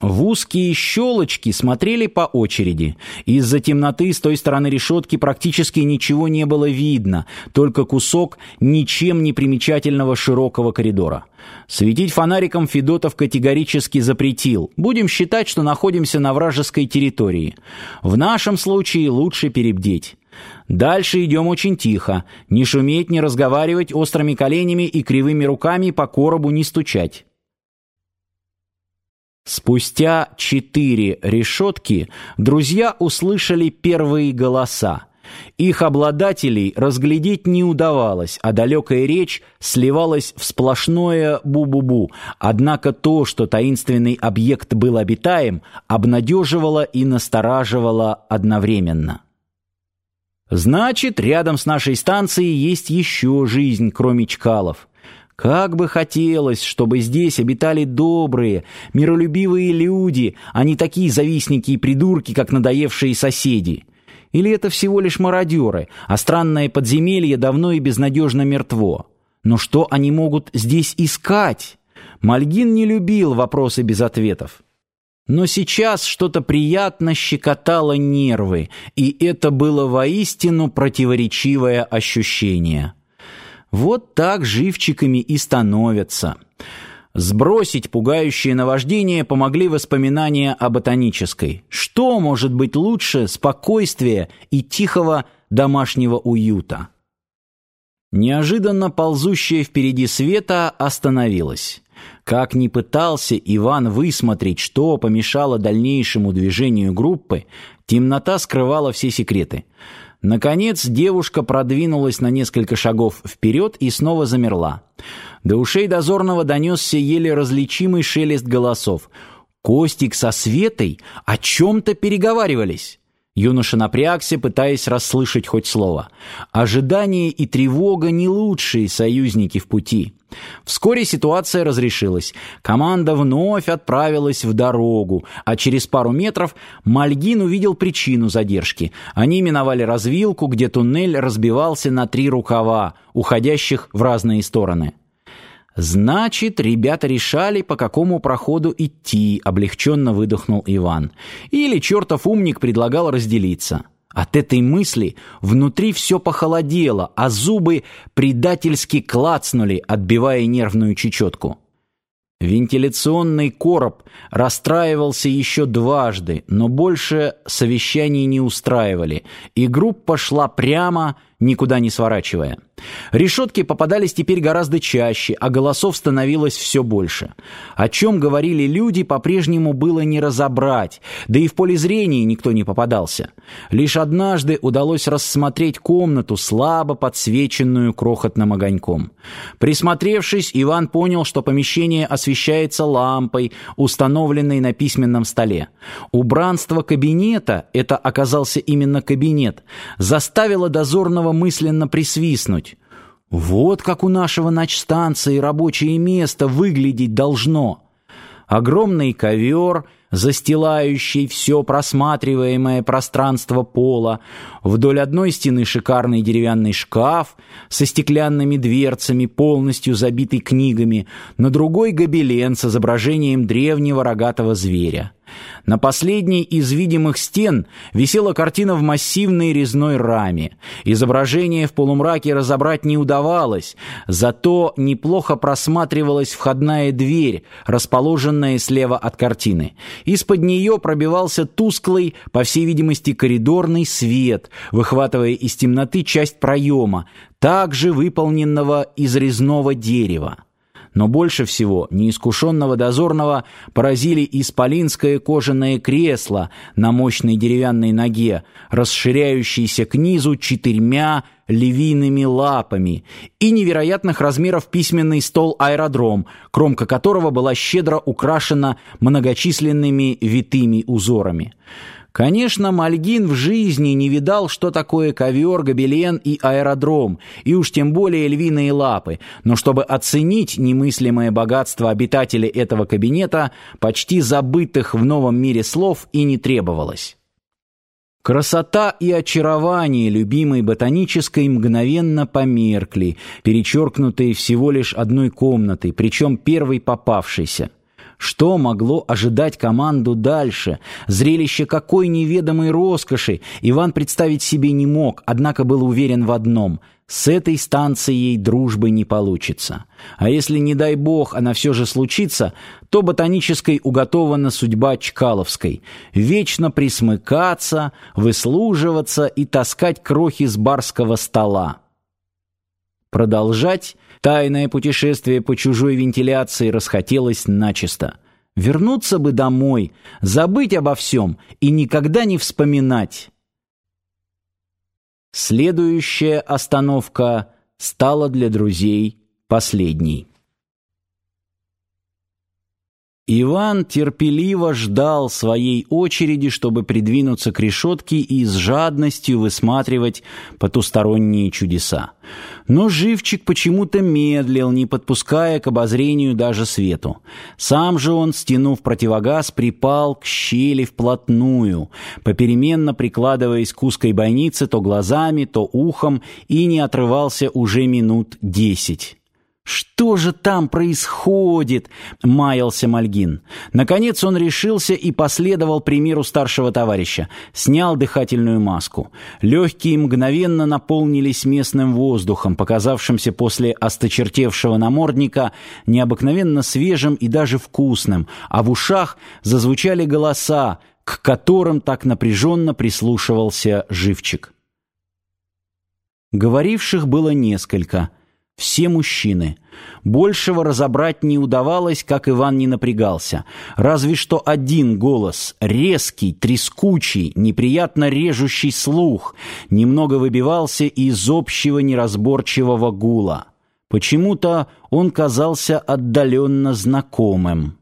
В узкие щелочки смотрели по очереди. Из-за темноты с той стороны решетки практически ничего не было видно, только кусок ничем не примечательного широкого коридора. Светить фонариком Федотов категорически запретил. Будем считать, что находимся на вражеской территории. В нашем случае лучше перебдеть. Дальше идем очень тихо. Не шуметь, не разговаривать острыми коленями и кривыми руками по коробу не стучать. Спустя четыре решетки друзья услышали первые голоса. Их обладателей разглядеть не удавалось, а далекая речь сливалась в сплошное бу-бу-бу. Однако то, что таинственный объект был обитаем, обнадеживало и настораживало одновременно. Значит, рядом с нашей станцией есть еще жизнь, кроме Чкалов. Как бы хотелось, чтобы здесь обитали добрые, миролюбивые люди, а не такие завистники и придурки, как надоевшие соседи. Или это всего лишь мародеры, а странное подземелье давно и безнадежно мертво? Но что они могут здесь искать? Мальгин не любил вопросы без ответов. Но сейчас что-то приятно щекотало нервы, и это было воистину противоречивое ощущение. Вот так живчиками и становятся. Сбросить пугающее наваждение помогли воспоминания о ботанической. Что может быть лучше спокойствия и тихого домашнего уюта? Неожиданно ползущая впереди света остановилась. Как ни пытался Иван высмотреть, что помешало дальнейшему движению группы, темнота скрывала все секреты. Наконец девушка продвинулась на несколько шагов вперед и снова замерла. До ушей дозорного донесся еле различимый шелест голосов. Костик со Светой о чем-то переговаривались. Юноша напрягся, пытаясь расслышать хоть слово. Ожидание и тревога не лучшие союзники в пути. Вскоре ситуация разрешилась. Команда вновь отправилась в дорогу, а через пару метров Мальгин увидел причину задержки. Они миновали развилку, где туннель разбивался на три рукава, уходящих в разные стороны. Значит, ребята решали, по какому проходу идти, облегченно выдохнул Иван. Или чертов умник предлагал разделиться. От этой мысли внутри все похолодело, а зубы предательски клацнули, отбивая нервную чечетку. Вентиляционный короб расстраивался еще дважды, но больше совещаний не устраивали, и группа шла прямо, никуда не сворачивая. Решетки попадались теперь гораздо чаще, а голосов становилось все больше. О чем говорили люди, по-прежнему было не разобрать, да и в поле зрения никто не попадался. Лишь однажды удалось рассмотреть комнату, слабо подсвеченную крохотным огоньком. Присмотревшись, Иван понял, что помещение освещается лампой, установленной на письменном столе. Убранство кабинета, это оказался именно кабинет, заставило дозорного мысленно присвистнуть. Вот как у нашего начстанции рабочее место выглядеть должно. Огромный ковер, застилающий все просматриваемое пространство пола, вдоль одной стены шикарный деревянный шкаф со стеклянными дверцами, полностью забитый книгами, на другой гобелен с изображением древнего рогатого зверя. На последней из видимых стен висела картина в массивной резной раме. Изображение в полумраке разобрать не удавалось, зато неплохо просматривалась входная дверь, расположенная слева от картины. Из-под нее пробивался тусклый, по всей видимости, коридорный свет, выхватывая из темноты часть проема, также выполненного из резного дерева. Но больше всего неискушенного дозорного поразили исполинское кожаное кресло на мощной деревянной ноге, расширяющееся к низу четырьмя львиными лапами, и невероятных размеров письменный стол-аэродром, кромка которого была щедро украшена многочисленными витыми узорами. Конечно, Мальгин в жизни не видал, что такое ковер, гобелен и аэродром, и уж тем более львиные лапы, но чтобы оценить немыслимое богатство обитателей этого кабинета, почти забытых в новом мире слов и не требовалось. Красота и очарование любимой ботанической мгновенно померкли, перечеркнутые всего лишь одной комнатой, причем первой попавшейся – Что могло ожидать команду дальше? Зрелище какой неведомой роскоши Иван представить себе не мог, однако был уверен в одном — с этой станцией дружбы не получится. А если, не дай бог, она все же случится, то ботанической уготована судьба Чкаловской — вечно присмыкаться, выслуживаться и таскать крохи с барского стола. Продолжать тайное путешествие по чужой вентиляции расхотелось начисто. Вернуться бы домой, забыть обо всем и никогда не вспоминать. Следующая остановка стала для друзей последней. Иван терпеливо ждал своей очереди, чтобы придвинуться к решетке и с жадностью высматривать потусторонние чудеса. Но живчик почему-то медлил, не подпуская к обозрению даже свету. Сам же он, стянув противогаз, припал к щели вплотную, попеременно прикладываясь к узкой бойнице то глазами, то ухом, и не отрывался уже минут десять. «Что же там происходит?» — маялся Мальгин. Наконец он решился и последовал примеру старшего товарища. Снял дыхательную маску. Легкие мгновенно наполнились местным воздухом, показавшимся после осточертевшего намордника необыкновенно свежим и даже вкусным, а в ушах зазвучали голоса, к которым так напряженно прислушивался живчик. Говоривших было несколько — все мужчины. Большего разобрать не удавалось, как Иван не напрягался. Разве что один голос, резкий, трескучий, неприятно режущий слух, немного выбивался из общего неразборчивого гула. Почему-то он казался отдаленно знакомым.